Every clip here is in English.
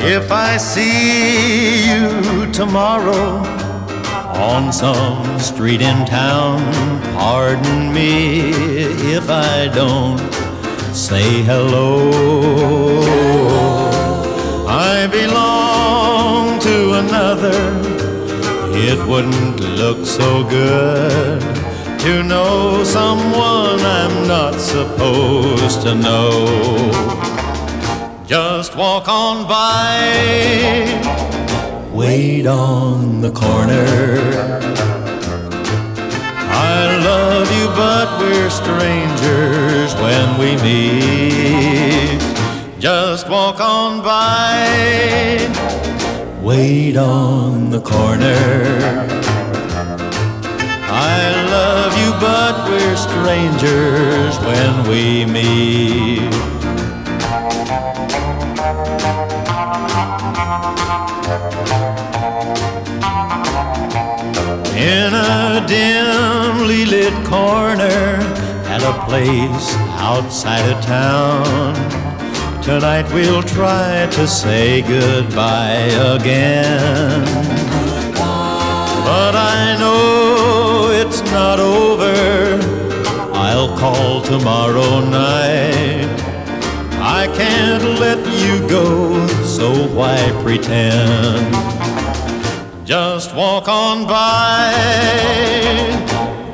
If I see you tomorrow on some street in town, pardon me if I don't say hello. I belong to another. It wouldn't look so good to know someone I'm not supposed to know. Just walk on by, wait on the corner. I love you, but we're strangers when we meet. Just walk on by, wait on the corner. We're strangers when we meet. In a dimly lit corner at a place outside of town. Tonight we'll try to say goodbye again. Tomorrow night. I can't let you go, so why pretend? Just walk on by,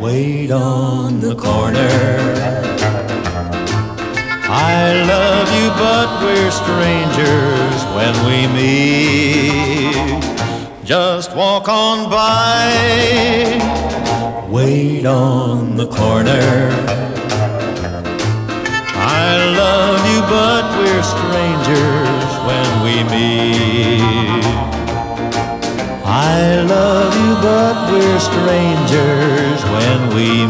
wait on the corner. I love you, but we're strangers when we meet. Just walk on by, wait on the corner. I love you, but we're strangers when we meet. I love you, but we're strangers when we.